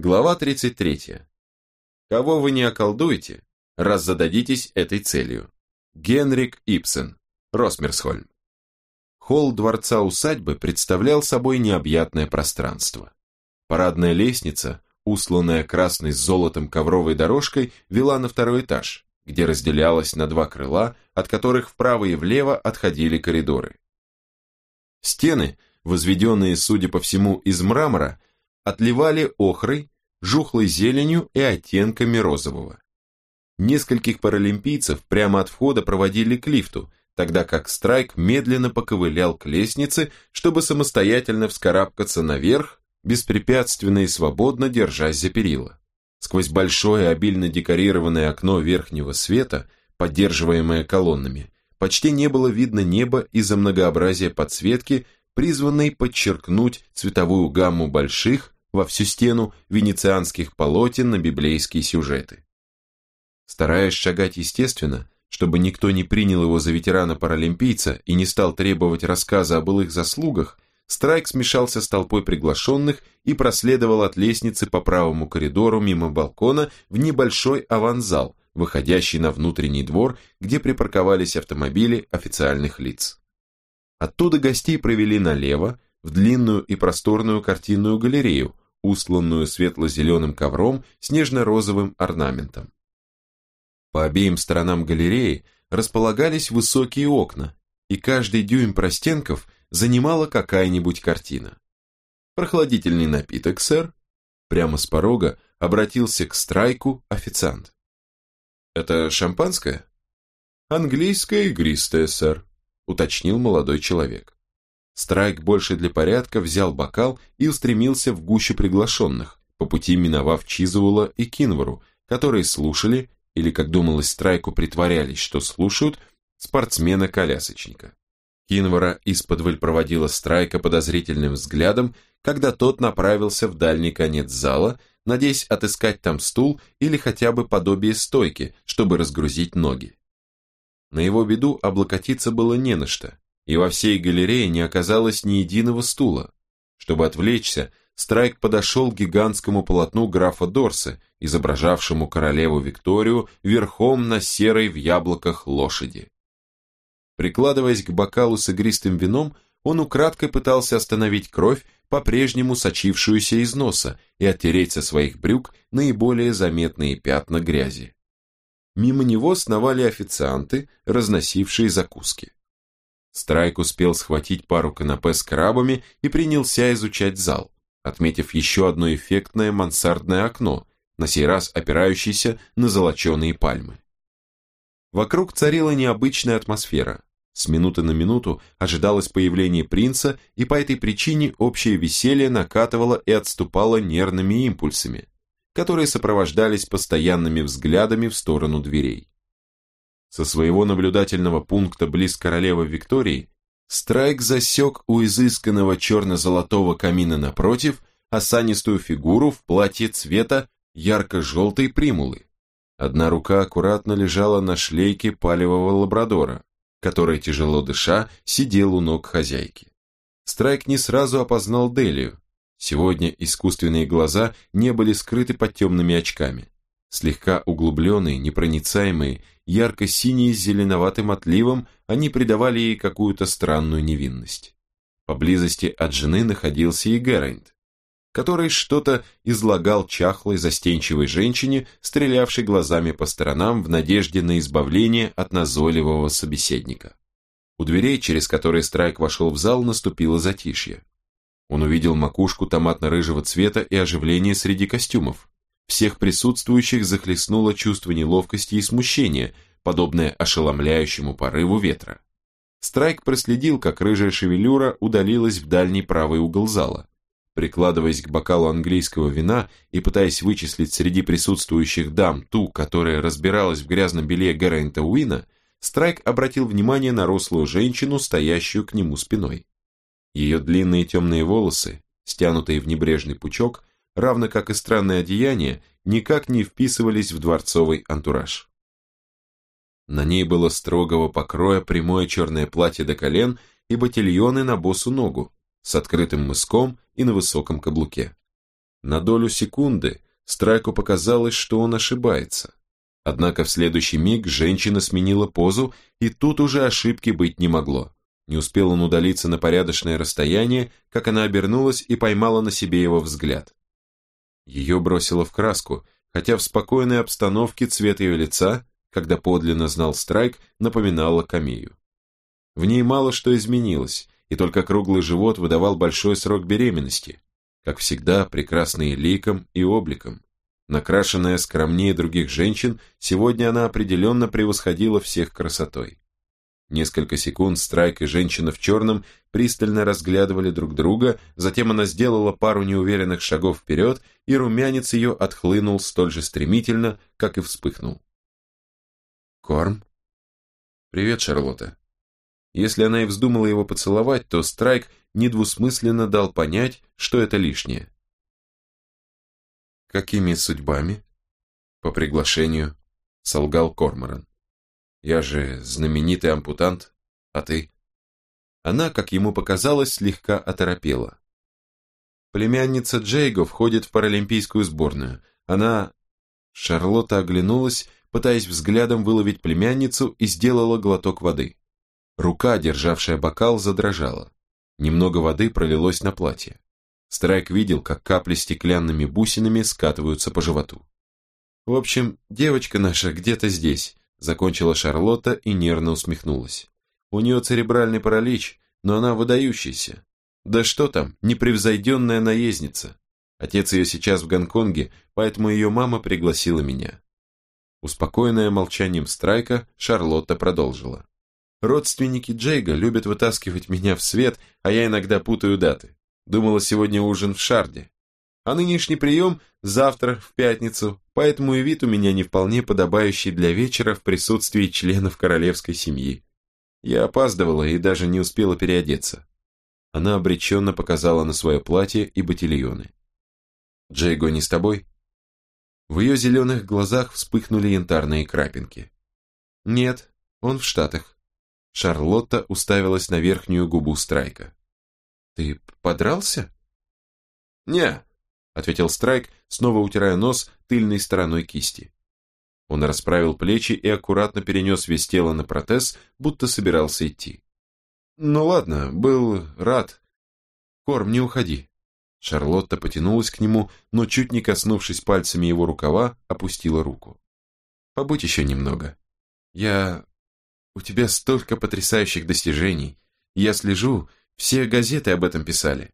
Глава 33. Кого вы не околдуете, раз зададитесь этой целью. Генрик Ипсен, Росмерсхольм. Холл дворца-усадьбы представлял собой необъятное пространство. Парадная лестница, усланная красной с золотом ковровой дорожкой, вела на второй этаж, где разделялась на два крыла, от которых вправо и влево отходили коридоры. Стены, возведенные, судя по всему, из мрамора, отливали охрой, жухлой зеленью и оттенками розового. Нескольких паралимпийцев прямо от входа проводили к лифту, тогда как Страйк медленно поковылял к лестнице, чтобы самостоятельно вскарабкаться наверх, беспрепятственно и свободно держась за перила. Сквозь большое обильно декорированное окно верхнего света, поддерживаемое колоннами, почти не было видно неба из-за многообразия подсветки, призванной подчеркнуть цветовую гамму больших, во всю стену венецианских полотен на библейские сюжеты. Стараясь шагать естественно, чтобы никто не принял его за ветерана-паралимпийца и не стал требовать рассказа о былых заслугах, Страйк смешался с толпой приглашенных и проследовал от лестницы по правому коридору мимо балкона в небольшой аванзал, выходящий на внутренний двор, где припарковались автомобили официальных лиц. Оттуда гостей провели налево, в длинную и просторную картинную галерею, устланную светло-зеленым ковром с нежно-розовым орнаментом. По обеим сторонам галереи располагались высокие окна, и каждый дюйм простенков занимала какая-нибудь картина. «Прохладительный напиток, сэр?» Прямо с порога обратился к Страйку официант. «Это шампанское?» «Английское игристое, сэр», уточнил молодой человек. Страйк больше для порядка взял бокал и устремился в гущу приглашенных, по пути миновав Чизуэлла и Кинвору, которые слушали, или, как думалось Страйку, притворялись, что слушают, спортсмена-колясочника. Кинвора исподволь проводила Страйка подозрительным взглядом, когда тот направился в дальний конец зала, надеясь отыскать там стул или хотя бы подобие стойки, чтобы разгрузить ноги. На его беду облокотиться было не на что, и во всей галерее не оказалось ни единого стула. Чтобы отвлечься, Страйк подошел к гигантскому полотну графа Дорса, изображавшему королеву Викторию верхом на серой в яблоках лошади. Прикладываясь к бокалу с игристым вином, он украдкой пытался остановить кровь, по-прежнему сочившуюся из носа, и оттереть со своих брюк наиболее заметные пятна грязи. Мимо него сновали официанты, разносившие закуски. Страйк успел схватить пару канапе с крабами и принялся изучать зал, отметив еще одно эффектное мансардное окно, на сей раз опирающееся на золоченые пальмы. Вокруг царила необычная атмосфера. С минуты на минуту ожидалось появление принца, и по этой причине общее веселье накатывало и отступало нервными импульсами, которые сопровождались постоянными взглядами в сторону дверей. Со своего наблюдательного пункта близ королевы Виктории Страйк засек у изысканного черно-золотого камина напротив осанистую фигуру в платье цвета ярко-желтой примулы. Одна рука аккуратно лежала на шлейке палевого лабрадора, который, тяжело дыша, сидел у ног хозяйки. Страйк не сразу опознал Делию. Сегодня искусственные глаза не были скрыты под темными очками. Слегка углубленные, непроницаемые, ярко-синие с зеленоватым отливом, они придавали ей какую-то странную невинность. Поблизости от жены находился и Герайнд, который что-то излагал чахлой, застенчивой женщине, стрелявшей глазами по сторонам в надежде на избавление от назойливого собеседника. У дверей, через которые Страйк вошел в зал, наступило затишье. Он увидел макушку томатно-рыжего цвета и оживление среди костюмов. Всех присутствующих захлестнуло чувство неловкости и смущения, подобное ошеломляющему порыву ветра. Страйк проследил, как рыжая шевелюра удалилась в дальний правый угол зала. Прикладываясь к бокалу английского вина и пытаясь вычислить среди присутствующих дам ту, которая разбиралась в грязном белье Гэррента Уина, Страйк обратил внимание на рослую женщину, стоящую к нему спиной. Ее длинные темные волосы, стянутые в небрежный пучок, равно как и странные одеяния, никак не вписывались в дворцовый антураж. На ней было строгого покроя прямое черное платье до колен и ботильоны на босу ногу, с открытым мыском и на высоком каблуке. на долю секунды Страйку показалось, что он ошибается. Однако в следующий миг женщина сменила позу, и тут уже ошибки быть не могло. Не успел он удалиться на порядочное расстояние, как она обернулась и поймала на себе его взгляд. Ее бросило в краску, хотя в спокойной обстановке цвет ее лица, когда подлинно знал Страйк, напоминал камею. В ней мало что изменилось, и только круглый живот выдавал большой срок беременности, как всегда, прекрасный ликом и обликом. Накрашенная скромнее других женщин, сегодня она определенно превосходила всех красотой. Несколько секунд Страйк и женщина в черном пристально разглядывали друг друга, затем она сделала пару неуверенных шагов вперед, и румянец ее отхлынул столь же стремительно, как и вспыхнул. «Корм?» «Привет, Шарлотта». Если она и вздумала его поцеловать, то Страйк недвусмысленно дал понять, что это лишнее. «Какими судьбами?» «По приглашению», — солгал Корморан. «Я же знаменитый ампутант, а ты?» Она, как ему показалось, слегка оторопела. Племянница Джейго входит в паралимпийскую сборную. Она... Шарлотта оглянулась, пытаясь взглядом выловить племянницу, и сделала глоток воды. Рука, державшая бокал, задрожала. Немного воды пролилось на платье. Страйк видел, как капли стеклянными бусинами скатываются по животу. «В общем, девочка наша где-то здесь», закончила Шарлотта и нервно усмехнулась. «У нее церебральный паралич, но она выдающаяся. Да что там, непревзойденная наездница. Отец ее сейчас в Гонконге, поэтому ее мама пригласила меня». Успокоенная молчанием Страйка, Шарлотта продолжила. «Родственники Джейга любят вытаскивать меня в свет, а я иногда путаю даты. Думала, сегодня ужин в Шарде. А нынешний прием завтра, в пятницу, поэтому и вид у меня не вполне подобающий для вечера в присутствии членов королевской семьи. Я опаздывала и даже не успела переодеться. Она обреченно показала на свое платье и ботильоны. «Джейго не с тобой?» В ее зеленых глазах вспыхнули янтарные крапинки. «Нет, он в Штатах». Шарлотта уставилась на верхнюю губу Страйка. «Ты подрался?» «Не», — ответил Страйк, снова утирая нос тыльной стороной кисти. Он расправил плечи и аккуратно перенес весь тело на протез, будто собирался идти. «Ну ладно, был рад. Корм, не уходи». Шарлотта потянулась к нему, но, чуть не коснувшись пальцами его рукава, опустила руку. «Побудь еще немного. Я... У тебя столько потрясающих достижений. Я слежу, все газеты об этом писали.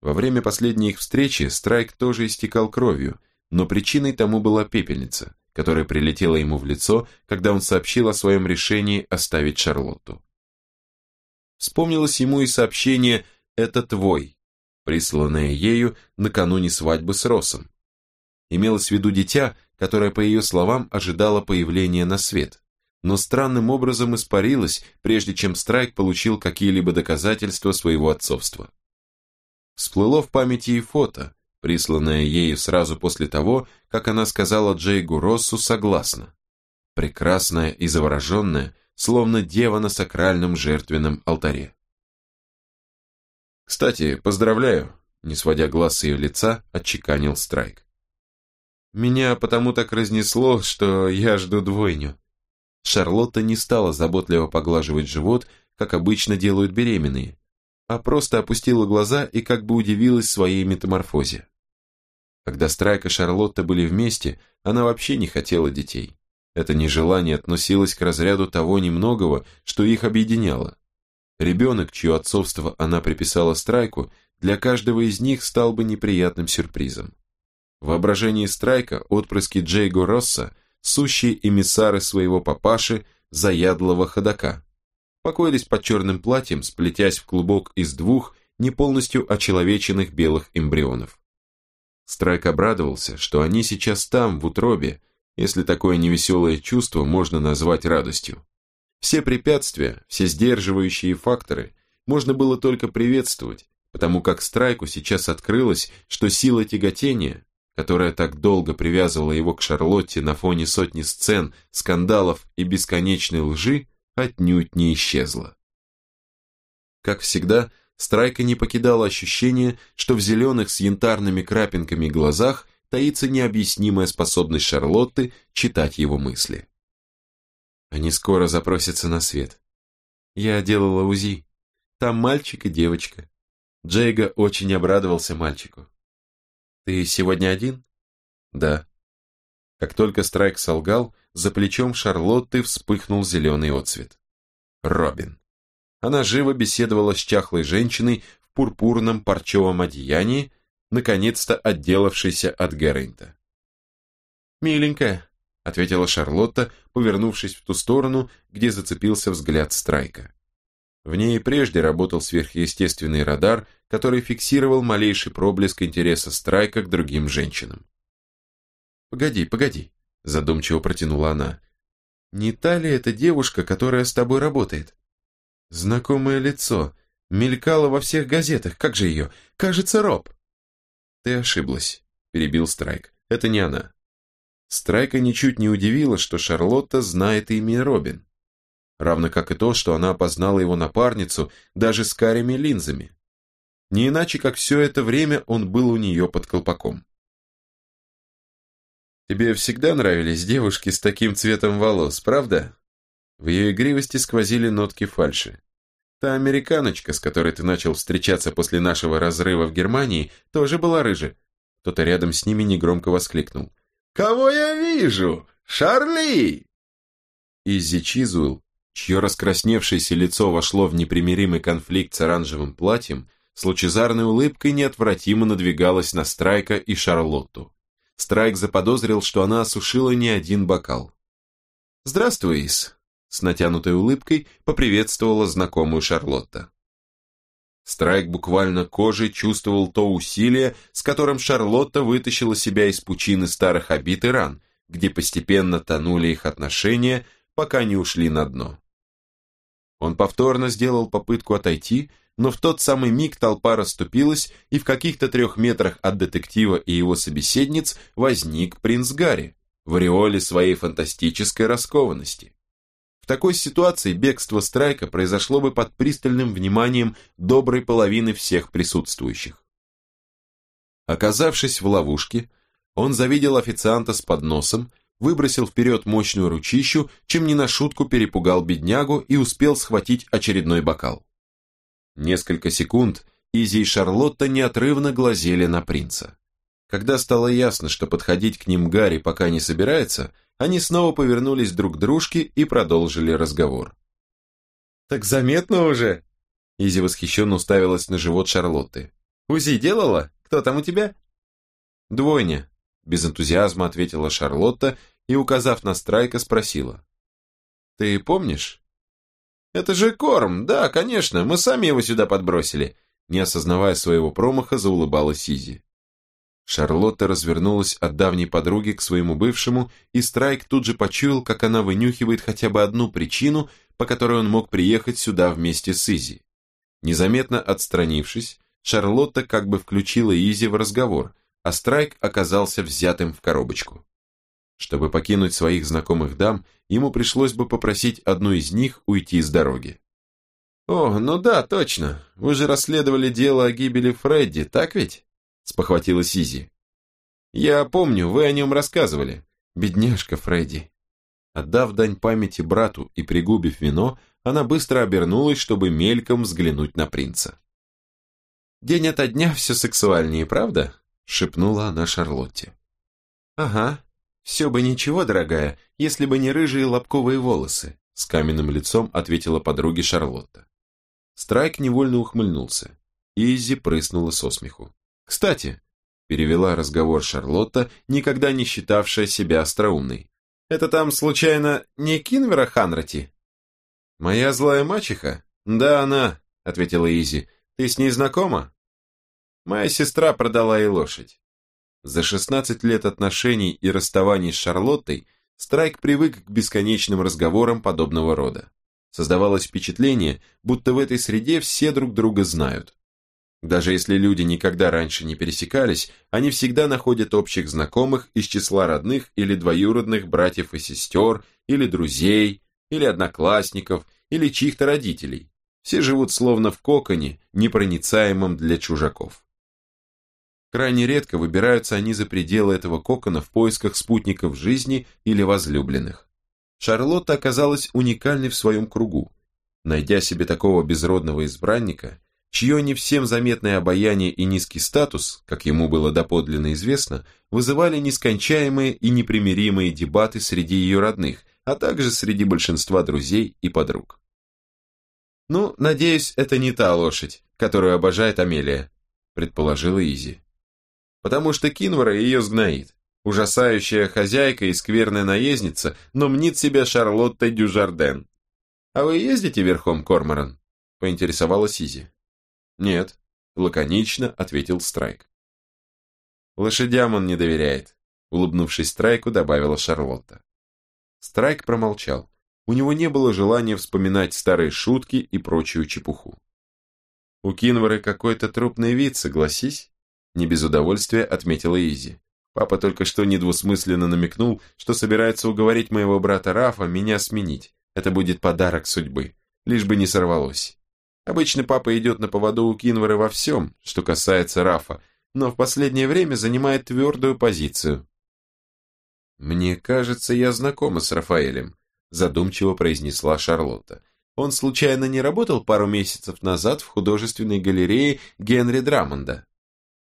Во время последней их встречи Страйк тоже истекал кровью, но причиной тому была пепельница, которая прилетела ему в лицо, когда он сообщил о своем решении оставить Шарлотту. Вспомнилось ему и сообщение «Это твой», присланное ею накануне свадьбы с Росом. Имелось в виду дитя, которое, по ее словам, ожидало появления на свет но странным образом испарилась, прежде чем Страйк получил какие-либо доказательства своего отцовства. Всплыло в памяти и фото, присланное ею сразу после того, как она сказала Джейгу Россу согласно. Прекрасная и завороженная, словно дева на сакральном жертвенном алтаре. «Кстати, поздравляю», не сводя глаз с ее лица, отчеканил Страйк. «Меня потому так разнесло, что я жду двойню», Шарлотта не стала заботливо поглаживать живот, как обычно делают беременные, а просто опустила глаза и как бы удивилась своей метаморфозе. Когда Страйк и Шарлотта были вместе, она вообще не хотела детей. Это нежелание относилось к разряду того немногого, что их объединяло. Ребенок, чье отцовство она приписала Страйку, для каждого из них стал бы неприятным сюрпризом. В воображении Страйка отпрыски Джейго Росса сущие эмиссары своего папаши, заядлого ходока. Покоились под черным платьем, сплетясь в клубок из двух не полностью очеловеченных белых эмбрионов. Страйк обрадовался, что они сейчас там, в утробе, если такое невеселое чувство можно назвать радостью. Все препятствия, все сдерживающие факторы можно было только приветствовать, потому как Страйку сейчас открылось, что сила тяготения которая так долго привязывала его к Шарлотте на фоне сотни сцен, скандалов и бесконечной лжи, отнюдь не исчезла. Как всегда, Страйка не покидало ощущение, что в зеленых с янтарными крапинками глазах таится необъяснимая способность Шарлотты читать его мысли. Они скоро запросятся на свет. Я делала УЗИ. Там мальчик и девочка. Джейга очень обрадовался мальчику. Ты сегодня один? Да. Как только Страйк солгал, за плечом Шарлотты вспыхнул зеленый отцвет. Робин. Она живо беседовала с чахлой женщиной в пурпурном парчевом одеянии, наконец-то отделавшейся от Герринта. «Миленькая», — ответила Шарлотта, повернувшись в ту сторону, где зацепился взгляд Страйка. В ней и прежде работал сверхъестественный радар, который фиксировал малейший проблеск интереса Страйка к другим женщинам. «Погоди, погоди», — задумчиво протянула она. «Не та ли эта девушка, которая с тобой работает?» Знакомое лицо. Мелькало во всех газетах. Как же ее? Кажется, Роб. Ты ошиблась, перебил Страйк. Это не она. Страйка ничуть не удивило, что Шарлотта знает имя Робин. Равно как и то, что она опознала его напарницу даже с карими линзами. Не иначе, как все это время он был у нее под колпаком. «Тебе всегда нравились девушки с таким цветом волос, правда?» В ее игривости сквозили нотки фальши. Та американочка, с которой ты начал встречаться после нашего разрыва в Германии, тоже была рыжая. Кто-то рядом с ними негромко воскликнул. «Кого я вижу? Шарли!» Иззи Чизуэлл, чье раскрасневшееся лицо вошло в непримиримый конфликт с оранжевым платьем, с лучезарной улыбкой неотвратимо надвигалась на Страйка и Шарлотту. Страйк заподозрил, что она осушила не один бокал. «Здравствуй, Ис», с натянутой улыбкой поприветствовала знакомую Шарлотта. Страйк буквально кожей чувствовал то усилие, с которым Шарлотта вытащила себя из пучины старых обид и ран, где постепенно тонули их отношения, пока не ушли на дно. Он повторно сделал попытку отойти, но в тот самый миг толпа расступилась, и в каких-то трех метрах от детектива и его собеседниц возник принц Гарри в ореоле своей фантастической раскованности такой ситуации бегство Страйка произошло бы под пристальным вниманием доброй половины всех присутствующих. Оказавшись в ловушке, он завидел официанта с подносом, выбросил вперед мощную ручищу, чем не на шутку перепугал беднягу и успел схватить очередной бокал. Несколько секунд Изи и Шарлотта неотрывно глазели на принца. Когда стало ясно, что подходить к ним Гарри пока не собирается, они снова повернулись друг к дружке и продолжили разговор. «Так заметно уже!» Изи восхищенно уставилась на живот Шарлотты. «УЗИ делала? Кто там у тебя?» «Двойня», – без энтузиазма ответила Шарлотта и, указав на Страйка, спросила. «Ты помнишь?» «Это же Корм, да, конечно, мы сами его сюда подбросили», не осознавая своего промаха, заулыбалась Изи. Шарлотта развернулась от давней подруги к своему бывшему, и Страйк тут же почуял, как она вынюхивает хотя бы одну причину, по которой он мог приехать сюда вместе с Изи. Незаметно отстранившись, Шарлотта как бы включила Изи в разговор, а Страйк оказался взятым в коробочку. Чтобы покинуть своих знакомых дам, ему пришлось бы попросить одну из них уйти с дороги. «О, ну да, точно. Вы же расследовали дело о гибели Фредди, так ведь?» спохватила Сизи. «Я помню, вы о нем рассказывали. Бедняжка Фредди». Отдав дань памяти брату и пригубив вино, она быстро обернулась, чтобы мельком взглянуть на принца. «День ото дня все сексуальнее, правда?» — шепнула она Шарлотте. «Ага, все бы ничего, дорогая, если бы не рыжие лобковые волосы», — с каменным лицом ответила подруге Шарлотта. Страйк невольно ухмыльнулся. Изи прыснула со смеху. «Кстати», – перевела разговор Шарлотта, никогда не считавшая себя остроумной, «это там, случайно, не Кинвера Ханрати?» «Моя злая мачеха?» «Да, она», – ответила Изи. «Ты с ней знакома?» «Моя сестра продала ей лошадь». За 16 лет отношений и расставаний с Шарлоттой Страйк привык к бесконечным разговорам подобного рода. Создавалось впечатление, будто в этой среде все друг друга знают. Даже если люди никогда раньше не пересекались, они всегда находят общих знакомых из числа родных или двоюродных братьев и сестер, или друзей, или одноклассников, или чьих-то родителей. Все живут словно в коконе, непроницаемом для чужаков. Крайне редко выбираются они за пределы этого кокона в поисках спутников жизни или возлюбленных. Шарлотта оказалась уникальной в своем кругу. Найдя себе такого безродного избранника, чье не всем заметное обаяние и низкий статус, как ему было доподлинно известно, вызывали нескончаемые и непримиримые дебаты среди ее родных, а также среди большинства друзей и подруг. «Ну, надеюсь, это не та лошадь, которую обожает Амелия», предположила Изи потому что Кинвара ее сгноит. Ужасающая хозяйка и скверная наездница, но мнит себя Шарлотта Дюжарден. «А вы ездите верхом, Корморан?» – поинтересовалась Изи. «Нет», – лаконично ответил Страйк. «Лошадям он не доверяет», – улыбнувшись Страйку, добавила Шарлотта. Страйк промолчал. У него не было желания вспоминать старые шутки и прочую чепуху. «У Кинвары какой-то трупный вид, согласись?» Не без удовольствия отметила Изи. Папа только что недвусмысленно намекнул, что собирается уговорить моего брата Рафа меня сменить. Это будет подарок судьбы, лишь бы не сорвалось. Обычно папа идет на поводу у Кинвара во всем, что касается Рафа, но в последнее время занимает твердую позицию. «Мне кажется, я знакома с Рафаэлем», задумчиво произнесла Шарлотта. «Он случайно не работал пару месяцев назад в художественной галерее Генри Драмонда?»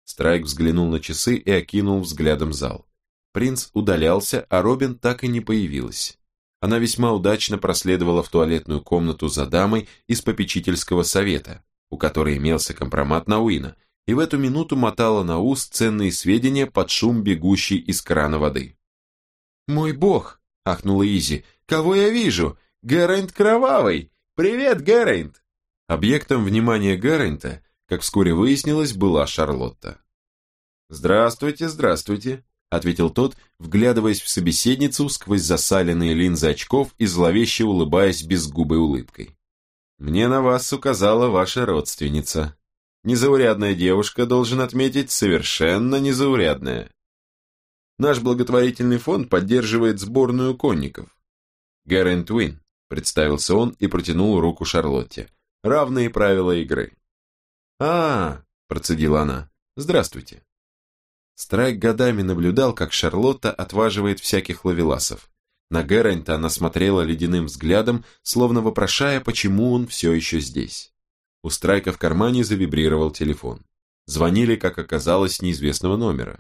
Страйк взглянул на часы и окинул взглядом зал. Принц удалялся, а Робин так и не появилась. Она весьма удачно проследовала в туалетную комнату за дамой из попечительского совета, у которой имелся компромат на Уина, и в эту минуту мотала на ус ценные сведения под шум бегущей из крана воды. «Мой бог!» – ахнула Изи. «Кого я вижу? Гэррент Кровавый! Привет, Гэррент!» Объектом внимания Гэррента как вскоре выяснилось, была Шарлотта. «Здравствуйте, здравствуйте», — ответил тот, вглядываясь в собеседницу сквозь засаленные линзы очков и зловеще улыбаясь безгубой улыбкой. «Мне на вас указала ваша родственница. Незаурядная девушка, должен отметить, совершенно незаурядная. Наш благотворительный фонд поддерживает сборную конников. Гэррен Твин», — представился он и протянул руку Шарлотте. «Равные правила игры а, процедила она. «Здравствуйте». Страйк годами наблюдал, как Шарлотта отваживает всяких ловеласов. На Гэррента она смотрела ледяным взглядом, словно вопрошая, почему он все еще здесь. У Страйка в кармане завибрировал телефон. Звонили, как оказалось, неизвестного номера.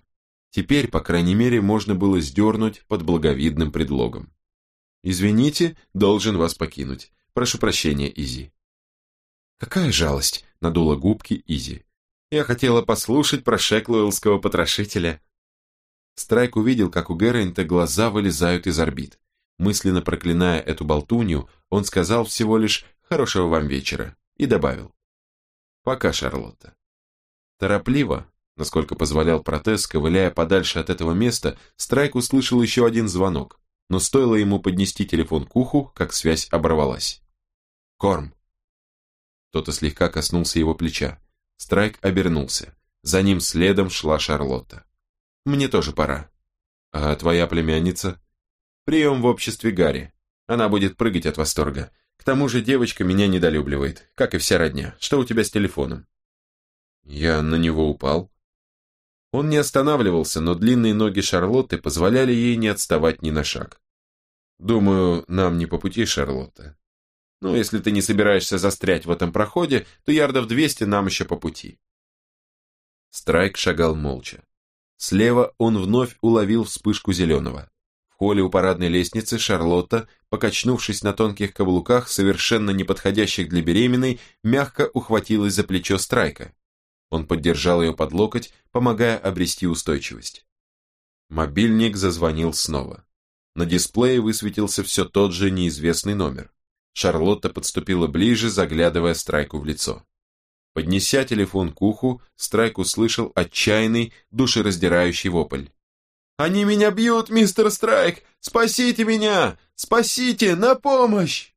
Теперь, по крайней мере, можно было сдернуть под благовидным предлогом. «Извините, должен вас покинуть. Прошу прощения, Изи». «Какая жалость!» надула губки Изи. Я хотела послушать про Шеклуэллского потрошителя. Страйк увидел, как у Гэррента глаза вылезают из орбит. Мысленно проклиная эту болтунью, он сказал всего лишь «хорошего вам вечера» и добавил «пока, Шарлотта». Торопливо, насколько позволял протез, ковыляя подальше от этого места, Страйк услышал еще один звонок, но стоило ему поднести телефон к уху, как связь оборвалась. «Корм», кто-то слегка коснулся его плеча. Страйк обернулся. За ним следом шла Шарлотта. «Мне тоже пора». «А твоя племянница?» «Прием в обществе Гарри. Она будет прыгать от восторга. К тому же девочка меня недолюбливает, как и вся родня. Что у тебя с телефоном?» «Я на него упал». Он не останавливался, но длинные ноги Шарлотты позволяли ей не отставать ни на шаг. «Думаю, нам не по пути, Шарлотта. Ну, если ты не собираешься застрять в этом проходе, то ярдов 200 нам еще по пути. Страйк шагал молча. Слева он вновь уловил вспышку зеленого. В холле у парадной лестницы Шарлотта, покачнувшись на тонких каблуках, совершенно не подходящих для беременной, мягко ухватилась за плечо Страйка. Он поддержал ее под локоть, помогая обрести устойчивость. Мобильник зазвонил снова. На дисплее высветился все тот же неизвестный номер. Шарлотта подступила ближе, заглядывая Страйку в лицо. Поднеся телефон к уху, Страйк услышал отчаянный, душераздирающий вопль. «Они меня бьют, мистер Страйк! Спасите меня! Спасите! На помощь!»